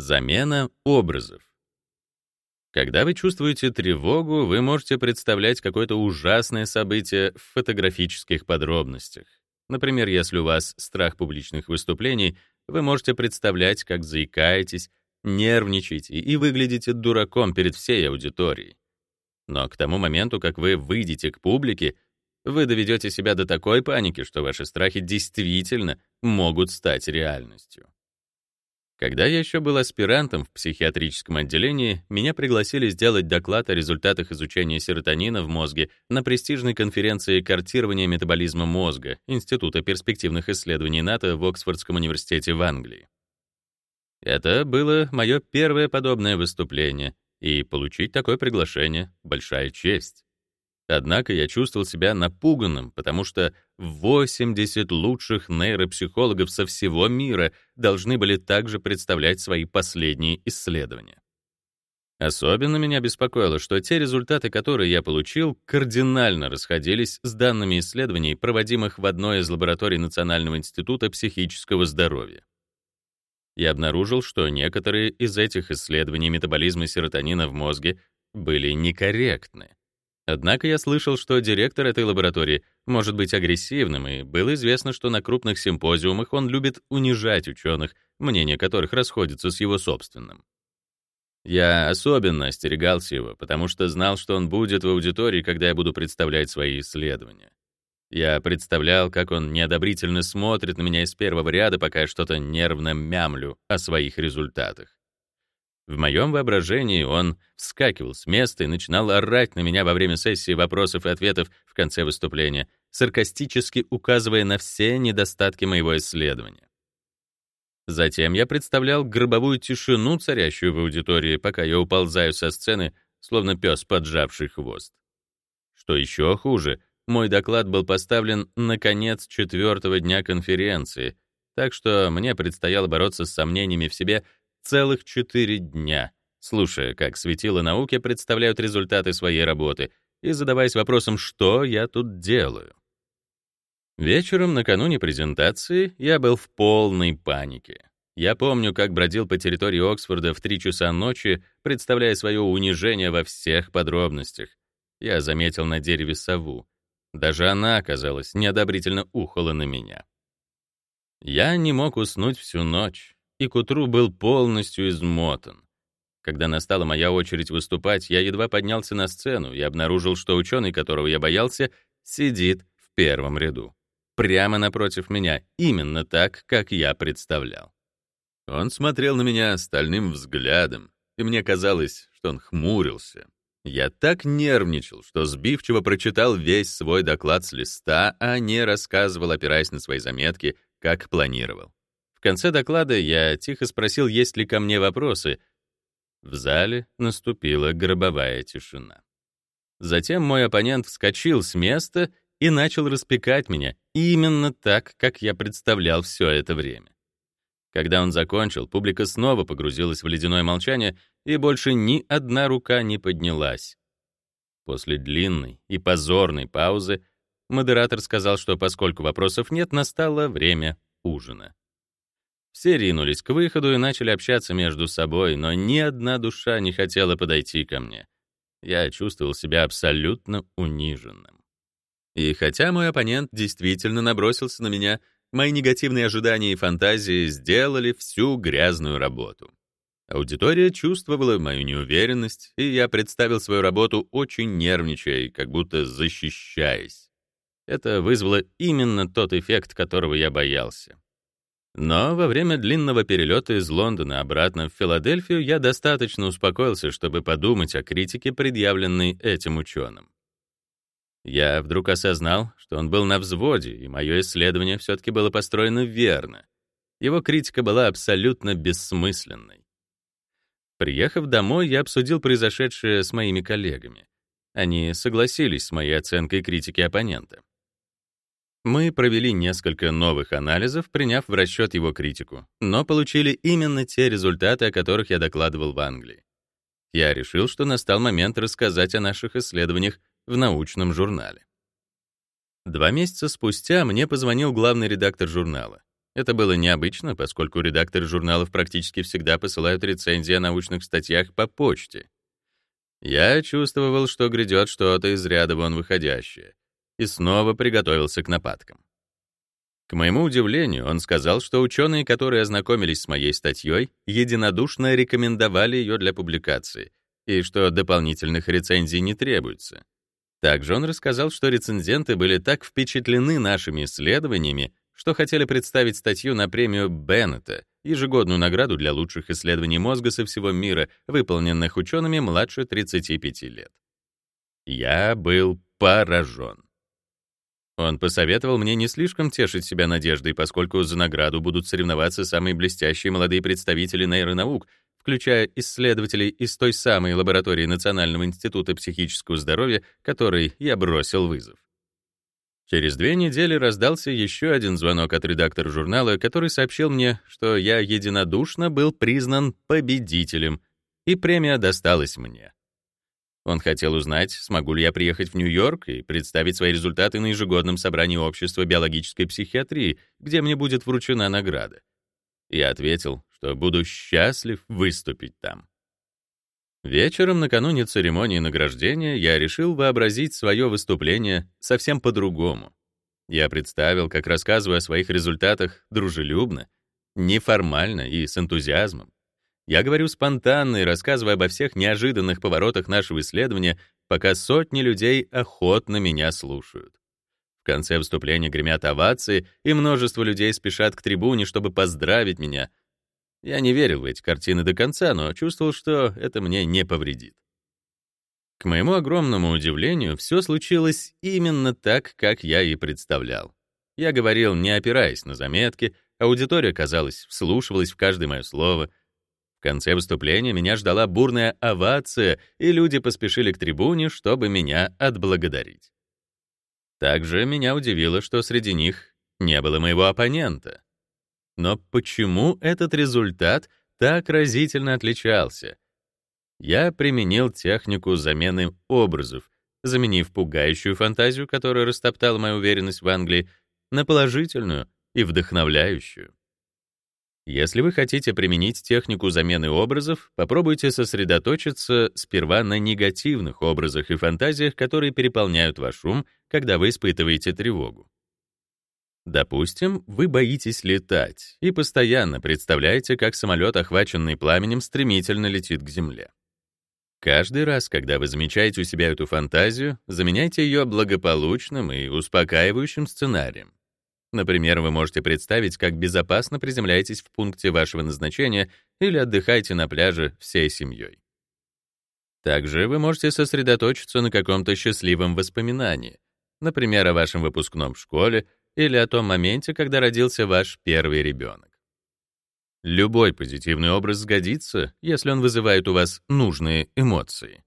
Замена образов. Когда вы чувствуете тревогу, вы можете представлять какое-то ужасное событие в фотографических подробностях. Например, если у вас страх публичных выступлений, вы можете представлять, как заикаетесь, нервничаете и выглядите дураком перед всей аудиторией. Но к тому моменту, как вы выйдете к публике, вы доведете себя до такой паники, что ваши страхи действительно могут стать реальностью. Когда я еще был аспирантом в психиатрическом отделении, меня пригласили сделать доклад о результатах изучения серотонина в мозге на престижной конференции «Картирование метаболизма мозга» Института перспективных исследований НАТО в Оксфордском университете в Англии. Это было мое первое подобное выступление, и получить такое приглашение — большая честь. Однако я чувствовал себя напуганным, потому что 80 лучших нейропсихологов со всего мира должны были также представлять свои последние исследования. Особенно меня беспокоило, что те результаты, которые я получил, кардинально расходились с данными исследований, проводимых в одной из лабораторий Национального института психического здоровья. Я обнаружил, что некоторые из этих исследований метаболизма серотонина в мозге были некорректны. Однако я слышал, что директор этой лаборатории может быть агрессивным, и было известно, что на крупных симпозиумах он любит унижать ученых, мнение которых расходится с его собственным. Я особенно остерегался его, потому что знал, что он будет в аудитории, когда я буду представлять свои исследования. Я представлял, как он неодобрительно смотрит на меня из первого ряда, пока я что-то нервно мямлю о своих результатах. В моем воображении он вскакивал с места и начинал орать на меня во время сессии вопросов и ответов в конце выступления, саркастически указывая на все недостатки моего исследования. Затем я представлял гробовую тишину, царящую в аудитории, пока я уползаю со сцены, словно пес, поджавший хвост. Что еще хуже, мой доклад был поставлен на конец четвертого дня конференции, так что мне предстояло бороться с сомнениями в себе — целых четыре дня, слушая, как светила науки представляют результаты своей работы и задаваясь вопросом, что я тут делаю. Вечером накануне презентации я был в полной панике. Я помню, как бродил по территории Оксфорда в три часа ночи, представляя свое унижение во всех подробностях. Я заметил на дереве сову. Даже она, казалось, неодобрительно ухала на меня. Я не мог уснуть всю ночь и к утру был полностью измотан. Когда настала моя очередь выступать, я едва поднялся на сцену и обнаружил, что ученый, которого я боялся, сидит в первом ряду. Прямо напротив меня, именно так, как я представлял. Он смотрел на меня стальным взглядом, и мне казалось, что он хмурился. Я так нервничал, что сбивчиво прочитал весь свой доклад с листа, а не рассказывал, опираясь на свои заметки, как планировал. В конце доклада я тихо спросил, есть ли ко мне вопросы. В зале наступила гробовая тишина. Затем мой оппонент вскочил с места и начал распекать меня именно так, как я представлял все это время. Когда он закончил, публика снова погрузилась в ледяное молчание, и больше ни одна рука не поднялась. После длинной и позорной паузы модератор сказал, что поскольку вопросов нет, настало время ужина. Все ринулись к выходу и начали общаться между собой, но ни одна душа не хотела подойти ко мне. Я чувствовал себя абсолютно униженным. И хотя мой оппонент действительно набросился на меня, мои негативные ожидания и фантазии сделали всю грязную работу. Аудитория чувствовала мою неуверенность, и я представил свою работу очень нервничая и как будто защищаясь. Это вызвало именно тот эффект, которого я боялся. Но во время длинного перелета из Лондона обратно в Филадельфию я достаточно успокоился, чтобы подумать о критике, предъявленной этим ученым. Я вдруг осознал, что он был на взводе, и мое исследование все-таки было построено верно. Его критика была абсолютно бессмысленной. Приехав домой, я обсудил произошедшее с моими коллегами. Они согласились с моей оценкой критики оппонента. Мы провели несколько новых анализов, приняв в расчет его критику, но получили именно те результаты, о которых я докладывал в Англии. Я решил, что настал момент рассказать о наших исследованиях в научном журнале. Два месяца спустя мне позвонил главный редактор журнала. Это было необычно, поскольку редакторы журналов практически всегда посылают рецензии о научных статьях по почте. Я чувствовал, что грядет что-то из ряда вон выходящее, и снова приготовился к нападкам. К моему удивлению, он сказал, что ученые, которые ознакомились с моей статьей, единодушно рекомендовали ее для публикации, и что дополнительных рецензий не требуется. Также он рассказал, что рецензенты были так впечатлены нашими исследованиями, что хотели представить статью на премию Беннета, ежегодную награду для лучших исследований мозга со всего мира, выполненных учеными младше 35 лет. Я был поражен. Он посоветовал мне не слишком тешить себя надеждой, поскольку за награду будут соревноваться самые блестящие молодые представители нейронаук, включая исследователей из той самой лаборатории Национального института психического здоровья, которой я бросил вызов. Через две недели раздался еще один звонок от редактора журнала, который сообщил мне, что я единодушно был признан победителем, и премия досталась мне. Он хотел узнать, смогу ли я приехать в Нью-Йорк и представить свои результаты на ежегодном собрании Общества биологической психиатрии, где мне будет вручена награда. Я ответил, что буду счастлив выступить там. Вечером накануне церемонии награждения я решил вообразить свое выступление совсем по-другому. Я представил, как рассказываю о своих результатах дружелюбно, неформально и с энтузиазмом. Я говорю спонтанно и рассказываю обо всех неожиданных поворотах нашего исследования, пока сотни людей охотно меня слушают. В конце выступления гремят овации, и множество людей спешат к трибуне, чтобы поздравить меня, я не верил в эти картины до конца, но чувствовал, что это мне не повредит. К моему огромному удивлению, все случилось именно так, как я и представлял. Я говорил, не опираясь на заметки, аудитория, казалось, вслушивалась в каждое мое слово. В конце выступления меня ждала бурная овация, и люди поспешили к трибуне, чтобы меня отблагодарить. Также меня удивило, что среди них не было моего оппонента. Но почему этот результат так разительно отличался? Я применил технику замены образов, заменив пугающую фантазию, которая растоптала мою уверенность в Англии, на положительную и вдохновляющую. Если вы хотите применить технику замены образов, попробуйте сосредоточиться сперва на негативных образах и фантазиях, которые переполняют ваш ум, когда вы испытываете тревогу. Допустим, вы боитесь летать и постоянно представляете, как самолет, охваченный пламенем, стремительно летит к земле. Каждый раз, когда вы замечаете у себя эту фантазию, заменяйте ее благополучным и успокаивающим сценарием. Например, вы можете представить, как безопасно приземляетесь в пункте вашего назначения или отдыхаете на пляже всей семьей. Также вы можете сосредоточиться на каком-то счастливом воспоминании, например, о вашем выпускном в школе или о том моменте, когда родился ваш первый ребенок. Любой позитивный образ сгодится, если он вызывает у вас нужные эмоции.